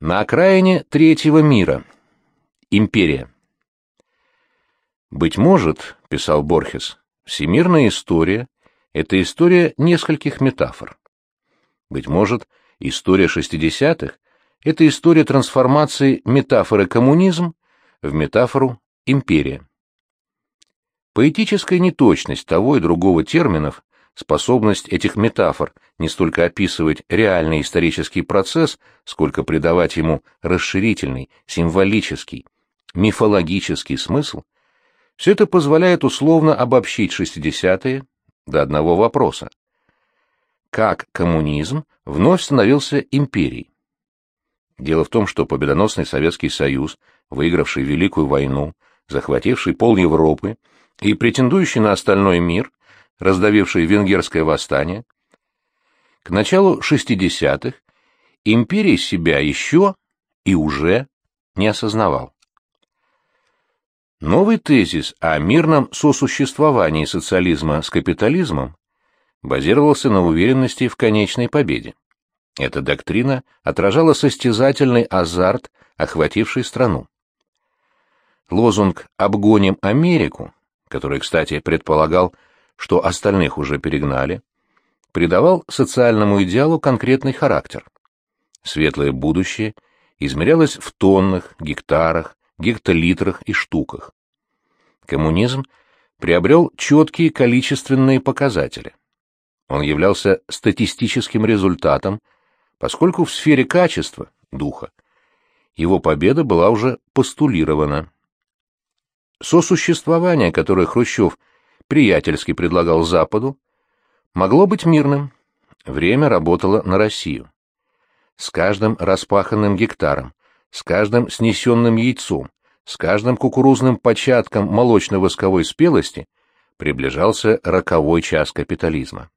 На окраине третьего мира. Империя. «Быть может, — писал Борхес, — всемирная история — это история нескольких метафор. Быть может, история шестидесятых — это история трансформации метафоры коммунизм в метафору империя. Поэтическая неточность того и другого терминов способность этих метафор не столько описывать реальный исторический процесс, сколько придавать ему расширительный, символический, мифологический смысл, все это позволяет условно обобщить 60-е до одного вопроса. Как коммунизм вновь становился империей? Дело в том, что победоносный Советский Союз, выигравший Великую войну, захвативший пол Европы и претендующий на остальной мир, раздавивший венгерское восстание, к началу 60-х империя себя еще и уже не осознавал. Новый тезис о мирном сосуществовании социализма с капитализмом базировался на уверенности в конечной победе. Эта доктрина отражала состязательный азарт, охвативший страну. Лозунг «Обгоним Америку», который, кстати, предполагал что остальных уже перегнали, придавал социальному идеалу конкретный характер. Светлое будущее измерялось в тоннах, гектарах, гектолитрах и штуках. Коммунизм приобрел четкие количественные показатели. Он являлся статистическим результатом, поскольку в сфере качества, духа, его победа была уже постулирована. Сосуществование, которое Хрущев приятельски предлагал Западу, могло быть мирным. Время работало на Россию. С каждым распаханным гектаром, с каждым снесенным яйцом, с каждым кукурузным початком молочно-восковой спелости приближался роковой час капитализма.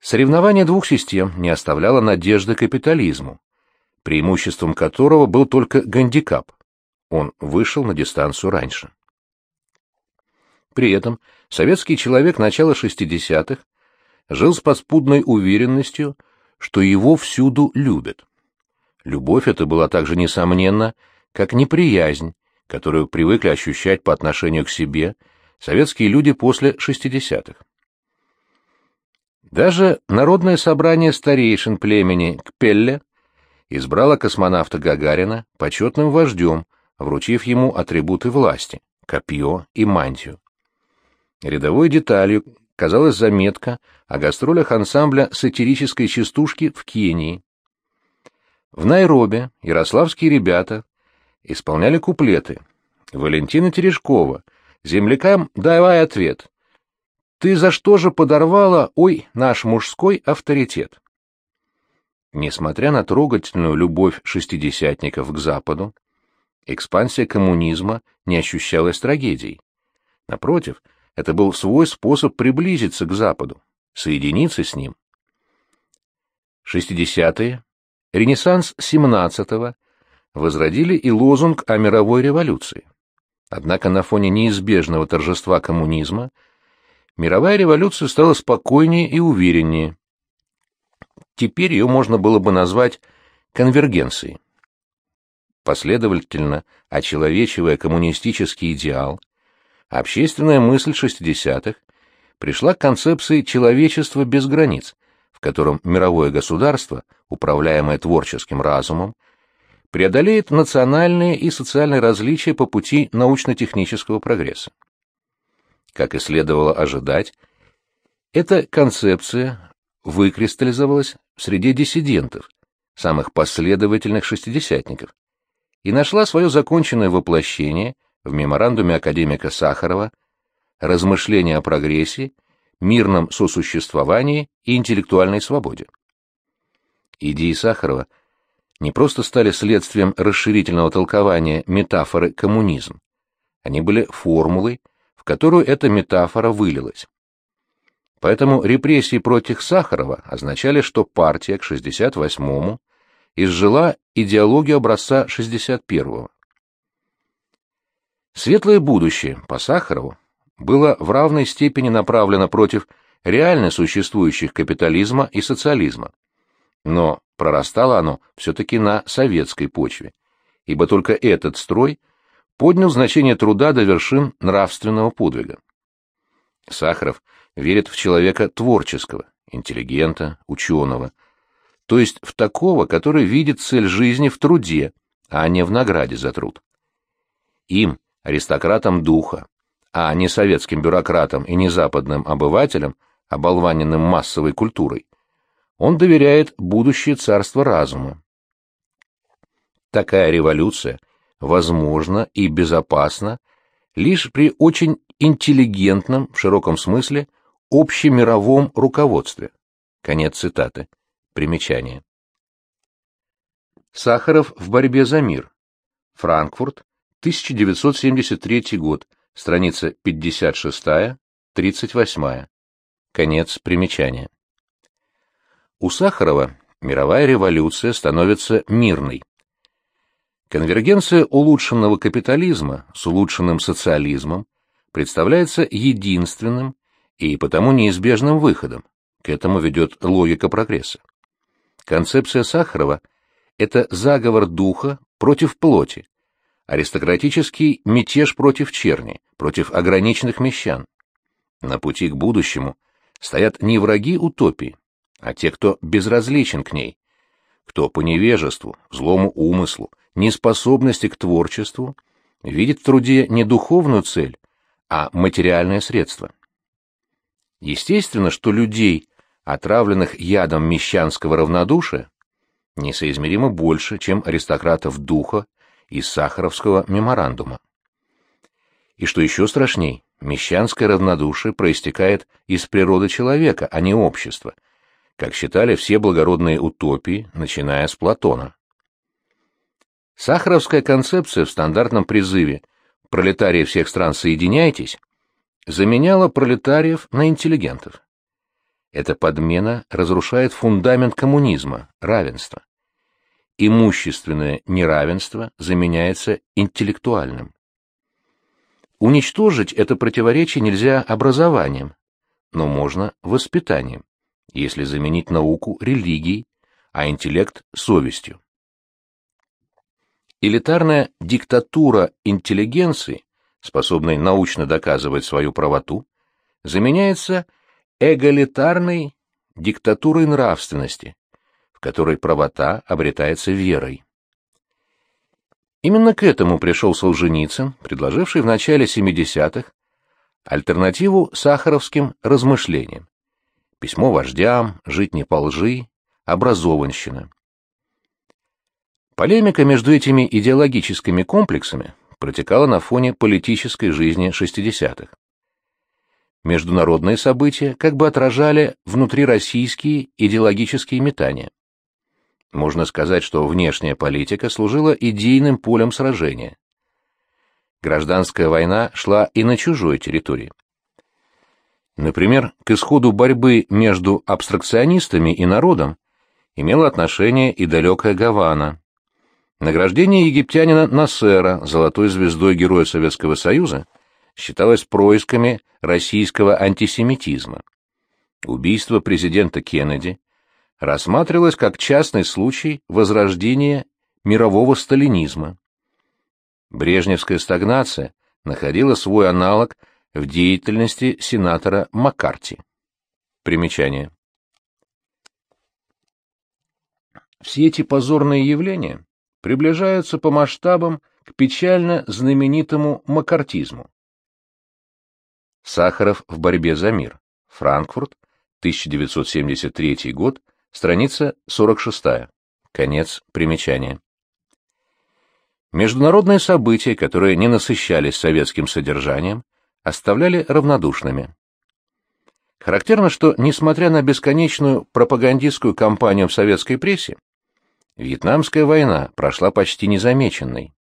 Соревнование двух систем не оставляло надежды капитализму, преимуществом которого был только гандикап. Он вышел на дистанцию раньше. При этом советский человек начала 60-х жил с подспудной уверенностью, что его всюду любят. Любовь эта была также несомненна, как неприязнь, которую привыкли ощущать по отношению к себе советские люди после 60-х. Даже Народное собрание старейшин племени Кпелле избрало космонавта Гагарина почетным вождем, вручив ему атрибуты власти — копье и мантию. Рядовой деталью казалась заметка о гастролях ансамбля сатирической частушки в Кении. В Найроби ярославские ребята исполняли куплеты. Валентина Терешкова. Землякам давай ответ. Ты за что же подорвала, ой, наш мужской авторитет? Несмотря на трогательную любовь шестидесятников к Западу, экспансия коммунизма не ощущалась трагедией. Напротив, это был свой способ приблизиться к Западу, соединиться с ним. 60-е, Ренессанс 17-го возродили и лозунг о мировой революции. Однако на фоне неизбежного торжества коммунизма мировая революция стала спокойнее и увереннее. Теперь ее можно было бы назвать конвергенцией. Последовательно очеловечивая коммунистический идеал, Общественная мысль 60-х пришла к концепции человечества без границ, в котором мировое государство, управляемое творческим разумом, преодолеет национальные и социальные различия по пути научно-технического прогресса. Как и следовало ожидать, эта концепция выкристаллизовалась в среде диссидентов, самых последовательных шестидесятников, и нашла свое законченное воплощение в меморандуме академика Сахарова «Размышления о прогрессе, мирном сосуществовании и интеллектуальной свободе». Идеи Сахарова не просто стали следствием расширительного толкования метафоры «коммунизм», они были формулой, в которую эта метафора вылилась. Поэтому репрессии против Сахарова означали, что партия к 68-му изжила идеологию образца 61-го. Светлое будущее по Сахарову было в равной степени направлено против реально существующих капитализма и социализма, Но прорастало оно все-таки на советской почве, ибо только этот строй поднял значение труда до вершин нравственного подвига. Сахаров верит в человека творческого, интеллигента, ученого, то есть в такого, который видит цель жизни в труде, а не в награде за труд. Им, аристократам духа, а не советским бюрократам и не западным обывателям, оболваненным массовой культурой, он доверяет будущее царство разума. Такая революция возможна и безопасна лишь при очень интеллигентном, в широком смысле, общемировом руководстве. Конец цитаты. Примечание. Сахаров в борьбе за мир. Франкфурт, 1973 год, страница 56-38. Конец примечания. У Сахарова мировая революция становится мирной. Конвергенция улучшенного капитализма с улучшенным социализмом представляется единственным и потому неизбежным выходом. К этому ведет логика прогресса. Концепция Сахарова – это заговор духа против плоти, аристократический мятеж против черни, против ограниченных мещан. На пути к будущему стоят не враги утопии, а те, кто безразличен к ней, кто по невежеству, злому умыслу, неспособности к творчеству видит в труде не духовную цель, а материальное средство. Естественно, что людей, отравленных ядом мещанского равнодушия, несоизмеримо больше, чем аристократов духа из Сахаровского меморандума. И что еще страшней, мещанское равнодушие проистекает из природы человека, а не общества, как считали все благородные утопии, начиная с Платона. Сахаровская концепция в стандартном призыве «Пролетарии всех стран, соединяйтесь» заменяла пролетариев на интеллигентов. Эта подмена разрушает фундамент коммунизма, равенства. Имущественное неравенство заменяется интеллектуальным. Уничтожить это противоречие нельзя образованием, но можно воспитанием, если заменить науку религией, а интеллект — совестью. Элитарная диктатура интеллигенции, способной научно доказывать свою правоту, заменяется эгалитарной диктатурой нравственности, которой правота обретается верой. Именно к этому пришел Солженицын, предложивший в начале 70-х альтернативу сахаровским размышлениям. Письмо вождям, жить не по лжи, образованщина. Полемика между этими идеологическими комплексами протекала на фоне политической жизни 60-х. Международные события как бы отражали внутрироссийские идеологические метания. Можно сказать, что внешняя политика служила идейным полем сражения. Гражданская война шла и на чужой территории. Например, к исходу борьбы между абстракционистами и народом имела отношение и далекая Гавана, Награждение египтянина Насера золотой звездой Героя Советского Союза считалось происками российского антисемитизма. Убийство президента Кеннеди рассматривалось как частный случай возрождения мирового сталинизма. Брежневская стагнация находила свой аналог в деятельности сенатора Маккарти. Примечание. Все эти позорные явления приближаются по масштабам к печально знаменитому макартизму. Сахаров в борьбе за мир. Франкфурт, 1973 год, страница 46. Конец примечания. Международные события, которые не насыщались советским содержанием, оставляли равнодушными. Характерно, что, несмотря на бесконечную пропагандистскую кампанию в советской прессе, Вьетнамская война прошла почти незамеченной.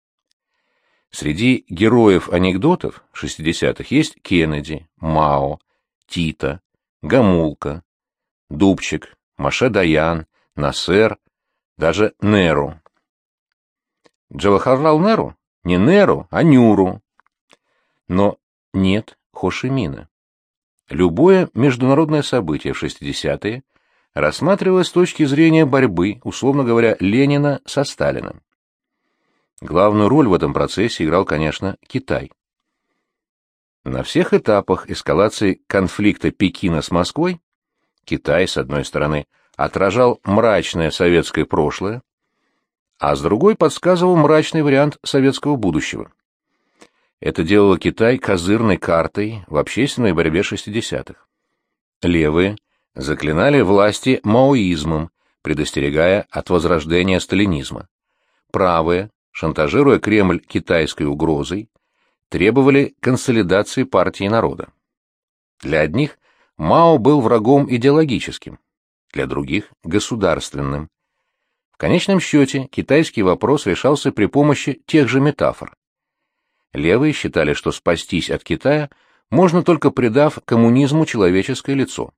Среди героев анекдотов 60-х есть Кеннеди, Мао, Тита, Гамулка, Дубчик, Маше Даян, Насер, даже Неру. Джавахарлал Неру? Не Неру, а Нюру. Но нет Хошимина. Любое международное событие в 60-е рассматривалась с точки зрения борьбы, условно говоря, Ленина со Сталиным. Главную роль в этом процессе играл, конечно, Китай. На всех этапах эскалации конфликта Пекина с Москвой Китай, с одной стороны, отражал мрачное советское прошлое, а с другой подсказывал мрачный вариант советского будущего. Это делало Китай козырной картой в общественной борьбе 60-х. Левые заклинали власти маоизмом, предостерегая от возрождения сталинизма. Правые, шантажируя Кремль китайской угрозой, требовали консолидации партии народа. Для одних Мао был врагом идеологическим, для других – государственным. В конечном счете китайский вопрос решался при помощи тех же метафор. Левые считали, что спастись от Китая можно только придав коммунизму человеческое лицо.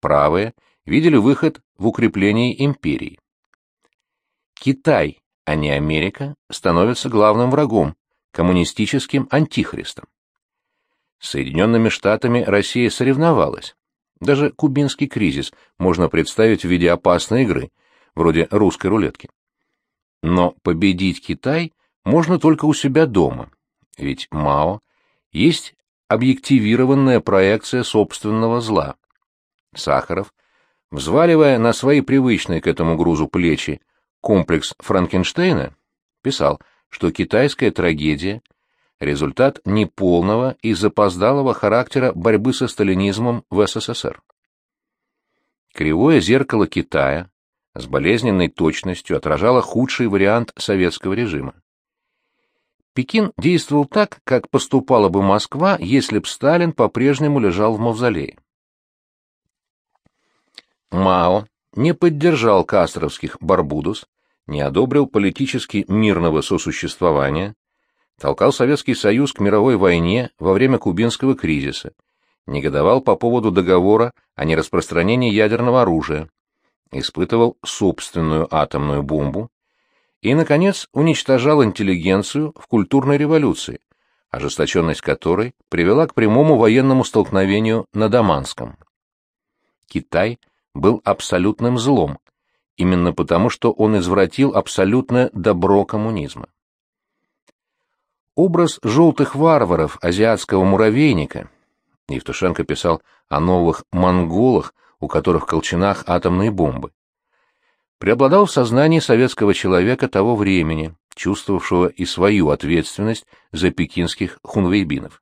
Правые видели выход в укреплении империи. Китай, а не Америка, становится главным врагом, коммунистическим антихристом. Соединенными Штатами Россия соревновалась. Даже кубинский кризис можно представить в виде опасной игры, вроде русской рулетки. Но победить Китай можно только у себя дома, ведь Мао есть объективированная проекция собственного зла. Сахаров, взваливая на свои привычные к этому грузу плечи комплекс Франкенштейна, писал, что китайская трагедия – результат неполного и запоздалого характера борьбы со сталинизмом в СССР. Кривое зеркало Китая с болезненной точностью отражало худший вариант советского режима. Пекин действовал так, как поступала бы Москва, если б Сталин по-прежнему лежал в мавзолее. Мао не поддержал кастровских барбудус, не одобрил политически мирного сосуществования, толкал Советский Союз к мировой войне во время кубинского кризиса, негодовал по поводу договора о нераспространении ядерного оружия, испытывал собственную атомную бомбу, и, наконец, уничтожал интеллигенцию в культурной революции, ожесточенность которой привела к прямому военному столкновению на Даманском. Китай был абсолютным злом, именно потому, что он извратил абсолютное добро коммунизма. Образ желтых варваров азиатского муравейника, Евтушенко писал о новых монголах, у которых в колчанах атомные бомбы, преобладал в сознании советского человека того времени, чувствовавшего и свою ответственность за пекинских хунвейбинов.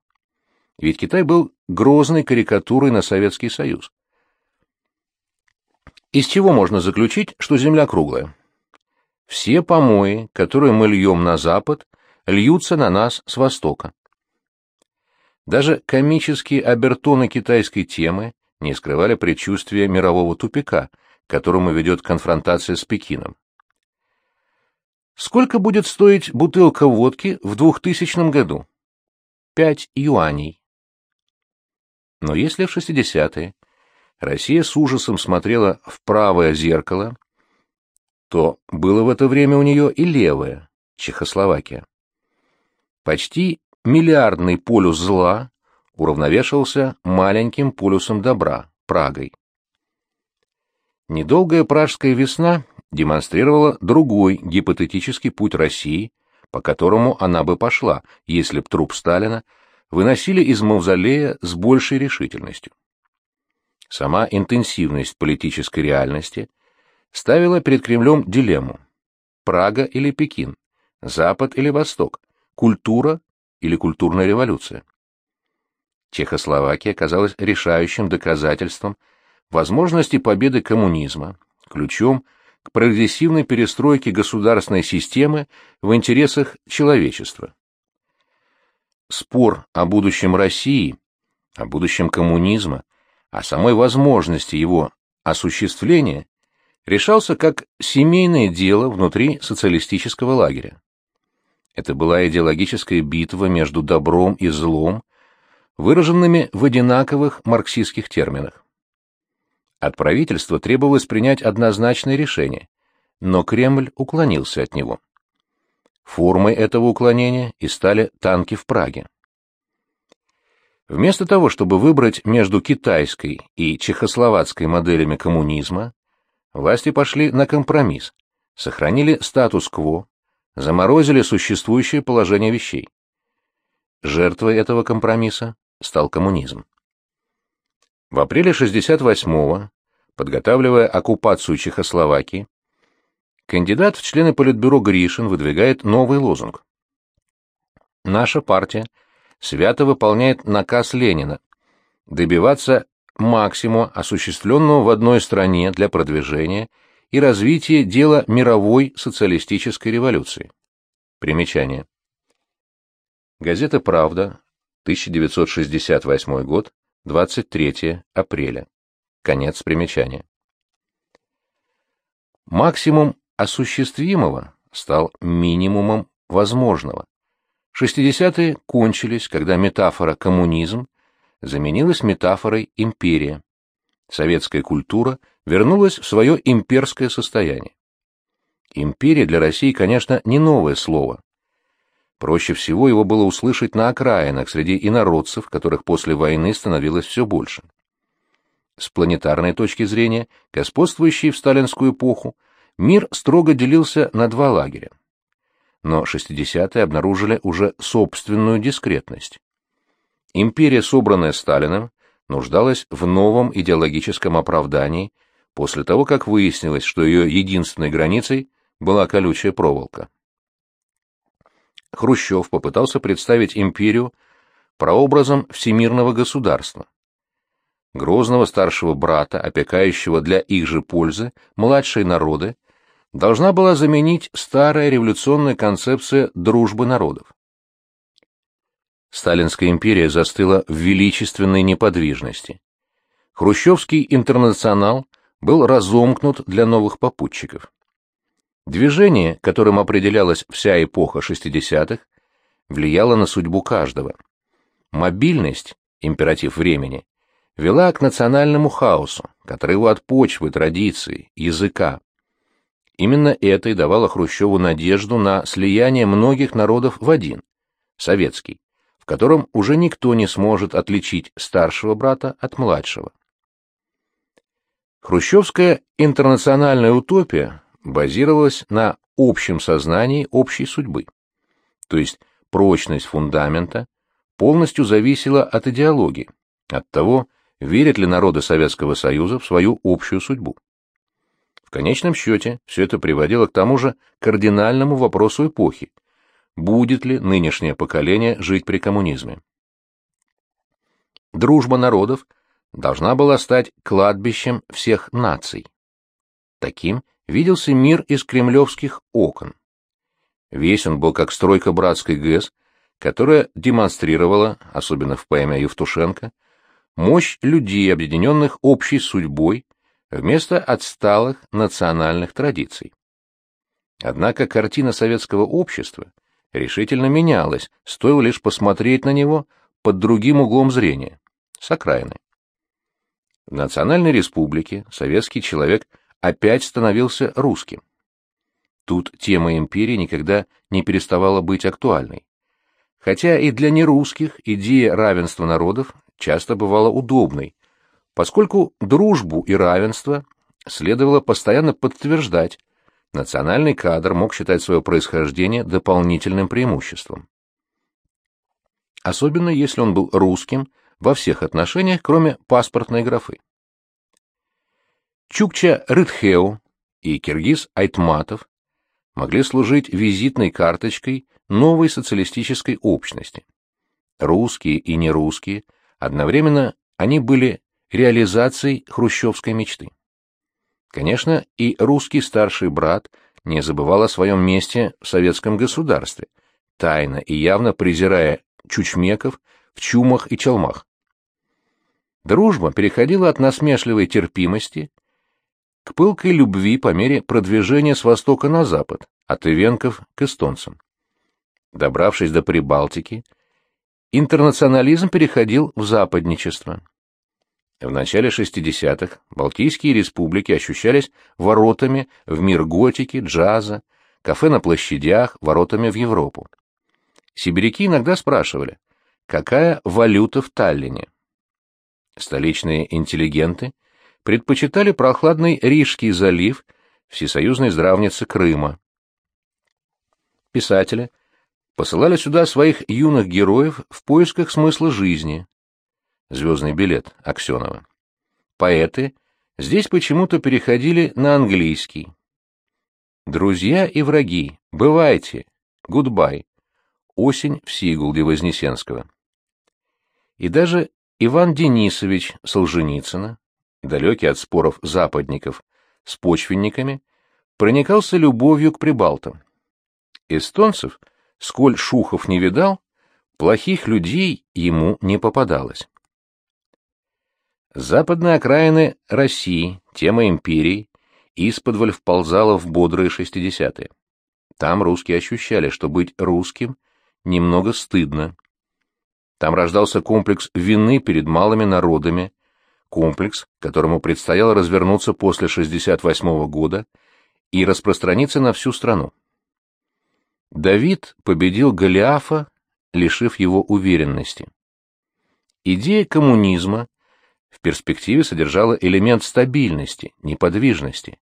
Ведь Китай был грозной карикатурой на Советский Союз. Из чего можно заключить, что Земля круглая? Все помои, которые мы льем на запад, льются на нас с востока. Даже комические обертоны китайской темы не скрывали предчувствия мирового тупика – к которому ведет конфронтация с Пекином. Сколько будет стоить бутылка водки в 2000 году? Пять юаней. Но если в 60-е Россия с ужасом смотрела в правое зеркало, то было в это время у нее и левое, Чехословакия. Почти миллиардный полюс зла уравновешивался маленьким полюсом добра, Прагой. Недолгая пражская весна демонстрировала другой гипотетический путь России, по которому она бы пошла, если б труп Сталина выносили из мавзолея с большей решительностью. Сама интенсивность политической реальности ставила перед Кремлем дилемму Прага или Пекин, Запад или Восток, культура или культурная революция. Чехословакия оказалась решающим доказательством возможности победы коммунизма, ключом к прогрессивной перестройке государственной системы в интересах человечества. Спор о будущем России, о будущем коммунизма, о самой возможности его осуществления решался как семейное дело внутри социалистического лагеря. Это была идеологическая битва между добром и злом, выраженными в одинаковых марксистских терминах. От правительства требовалось принять однозначное решение, но Кремль уклонился от него. Формой этого уклонения и стали танки в Праге. Вместо того, чтобы выбрать между китайской и чехословацкой моделями коммунизма, власти пошли на компромисс, сохранили статус-кво, заморозили существующее положение вещей. Жертвой этого компромисса стал коммунизм. В апреле 68-го, подготавливая оккупацию Чехословакии, кандидат в члены Политбюро Гришин выдвигает новый лозунг. Наша партия свято выполняет наказ Ленина добиваться максимума, осуществленного в одной стране для продвижения и развития дела мировой социалистической революции. Примечание. Газета «Правда», 1968 год, 23 апреля. Конец примечания. Максимум осуществимого стал минимумом возможного. 60-е кончились, когда метафора «коммунизм» заменилась метафорой «империя». Советская культура вернулась в свое имперское состояние. Империя для России, конечно, не новое слово. Проще всего его было услышать на окраинах среди инородцев, которых после войны становилось все больше. С планетарной точки зрения, господствующий в сталинскую эпоху, мир строго делился на два лагеря но 60-е обнаружили уже собственную дискретность. Империя, собранная Сталиным, нуждалась в новом идеологическом оправдании после того, как выяснилось, что ее единственной границей была колючая проволока. Хрущев попытался представить империю прообразом всемирного государства. Грозного старшего брата, опекающего для их же пользы младшие народы, должна была заменить старая революционная концепция дружбы народов. Сталинская империя застыла в величественной неподвижности. Хрущевский интернационал был разомкнут для новых попутчиков. Движение, которым определялась вся эпоха 60-х, влияло на судьбу каждого. Мобильность, императив времени, вела к национальному хаосу, отрыву от почвы, традиций, языка. Именно это и давало Хрущеву надежду на слияние многих народов в один, советский, в котором уже никто не сможет отличить старшего брата от младшего. Хрущевская интернациональная утопия базировалась на общем сознании общей судьбы. То есть прочность фундамента полностью зависела от идеологии, от того, верят ли народы Советского Союза в свою общую судьбу. В конечном счете, все это приводило к тому же кардинальному вопросу эпохи. Будет ли нынешнее поколение жить при коммунизме? Дружба народов должна была стать кладбищем всех наций. Таким виделся мир из кремлевских окон. Весь он был как стройка братской ГЭС, которая демонстрировала, особенно в поэме Евтушенко, мощь людей, объединенных общей судьбой, вместо отсталых национальных традиций. Однако картина советского общества решительно менялась, стоило лишь посмотреть на него под другим углом зрения, с окраины. В национальной республике советский человек опять становился русским. Тут тема империи никогда не переставала быть актуальной. Хотя и для нерусских идея равенства народов часто бывала удобной, Поскольку дружбу и равенство следовало постоянно подтверждать, национальный кадр мог считать свое происхождение дополнительным преимуществом. Особенно если он был русским во всех отношениях, кроме паспортной графы. Чукча Рытхеу и киргиз Айтматов могли служить визитной карточкой новой социалистической общности. Русские и нерусские, одновременно они были реализацией хрущевской мечты. Конечно, и русский старший брат не забывал о своем месте в советском государстве, тайно и явно презирая чучмеков в чумах и челмах. Дружба переходила от насмешливой терпимости к пылкой любви по мере продвижения с востока на запад, от ивенков к эстонцам. Добравшись до Прибалтики, интернационализм переходил в западничество. В начале 60-х Балтийские республики ощущались воротами в мир готики, джаза, кафе на площадях, воротами в Европу. Сибиряки иногда спрашивали, какая валюта в Таллине. Столичные интеллигенты предпочитали прохладный Рижский залив всесоюзной здравницы Крыма. Писатели посылали сюда своих юных героев в поисках смысла жизни. Звездный билет Аксенова. Поэты здесь почему-то переходили на английский. Друзья и враги, бывайте, гудбай. Осень в Сигулде Вознесенского. И даже Иван Денисович Солженицына, далекий от споров западников с почвенниками, проникался любовью к прибалтам. Эстонцев, сколь Шухов не видал, плохих людей ему не попадалось. Западные окраины России, тема империи, исподволь вползала в бодрые шестидесятые. Там русские ощущали, что быть русским немного стыдно. Там рождался комплекс вины перед малыми народами, комплекс, которому предстояло развернуться после 68 года и распространиться на всю страну. Давид победил Голиафа, лишив его уверенности. Идея коммунизма в перспективе содержала элемент стабильности, неподвижности.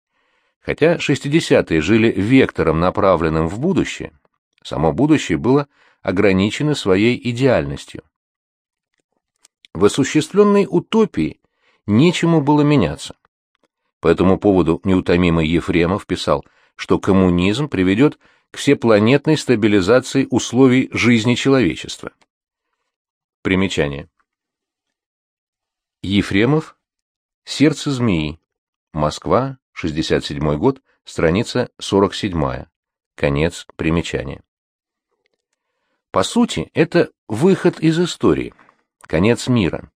Хотя 60-е жили вектором, направленным в будущее, само будущее было ограничено своей идеальностью. В осуществленной утопии нечему было меняться. По этому поводу неутомимый Ефремов писал, что коммунизм приведет к всепланетной стабилизации условий жизни человечества. Примечание. Ефремов «Сердце змеи», Москва, 67 год, страница 47. Конец примечания. По сути, это выход из истории, конец мира.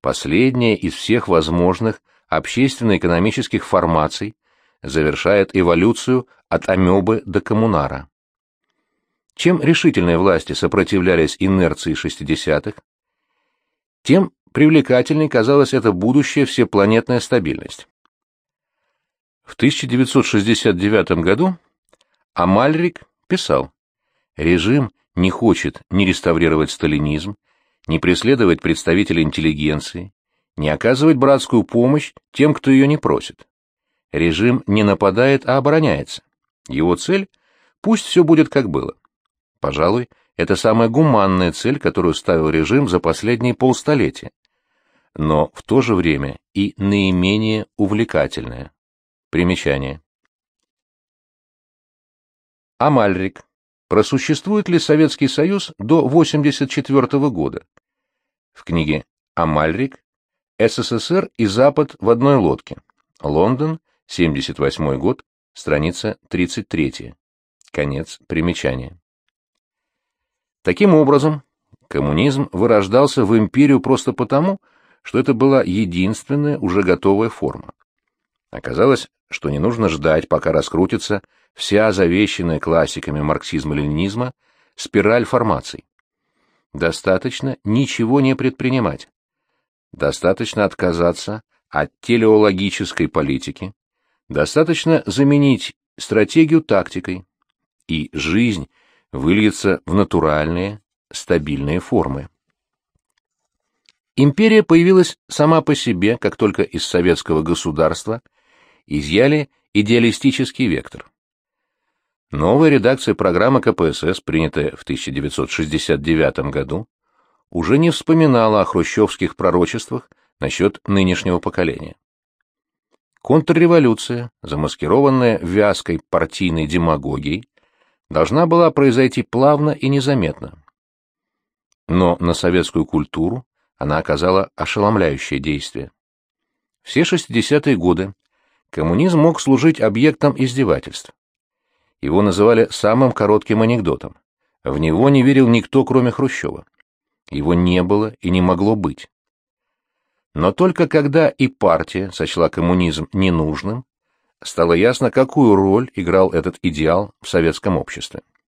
Последняя из всех возможных общественно-экономических формаций завершает эволюцию от амебы до коммунара. Чем решительные власти сопротивлялись инерции 60-х, тем привлекательней казалась эта будущая всепланетная стабильность. В 1969 году Амальрик писал, «Режим не хочет ни реставрировать сталинизм, ни преследовать представителей интеллигенции, ни оказывать братскую помощь тем, кто ее не просит. Режим не нападает, а обороняется. Его цель – пусть все будет как было. Пожалуй, это самая гуманная цель, которую ставил режим за последние полстолетия, но в то же время и наименее увлекательная. Примечание. Амальрик. Просуществует ли Советский Союз до 1984 года? В книге Амальрик «СССР и Запад в одной лодке». Лондон, 78 год, страница 33. Конец примечания. Таким образом, коммунизм вырождался в империю просто потому, что это была единственная уже готовая форма. Оказалось, что не нужно ждать, пока раскрутится вся завещанная классиками марксизма-ленинизма спираль формаций. Достаточно ничего не предпринимать. Достаточно отказаться от телеологической политики. Достаточно заменить стратегию тактикой. И жизнь выльется в натуральные, стабильные формы. Империя появилась сама по себе, как только из советского государства – изъяли идеалистический вектор. Новая редакция программы КПСС, принятая в 1969 году, уже не вспоминала о хрущевских пророчествах насчет нынешнего поколения. Контрреволюция, замаскированная вязкой партийной демагогией, должна была произойти плавно и незаметно. Но на советскую культуру она оказала ошеломляющее действие. Все 60-е годы коммунизм мог служить объектом издевательств. Его называли самым коротким анекдотом. В него не верил никто, кроме Хрущева. Его не было и не могло быть. Но только когда и партия сочла коммунизм ненужным, стало ясно, какую роль играл этот идеал в советском обществе.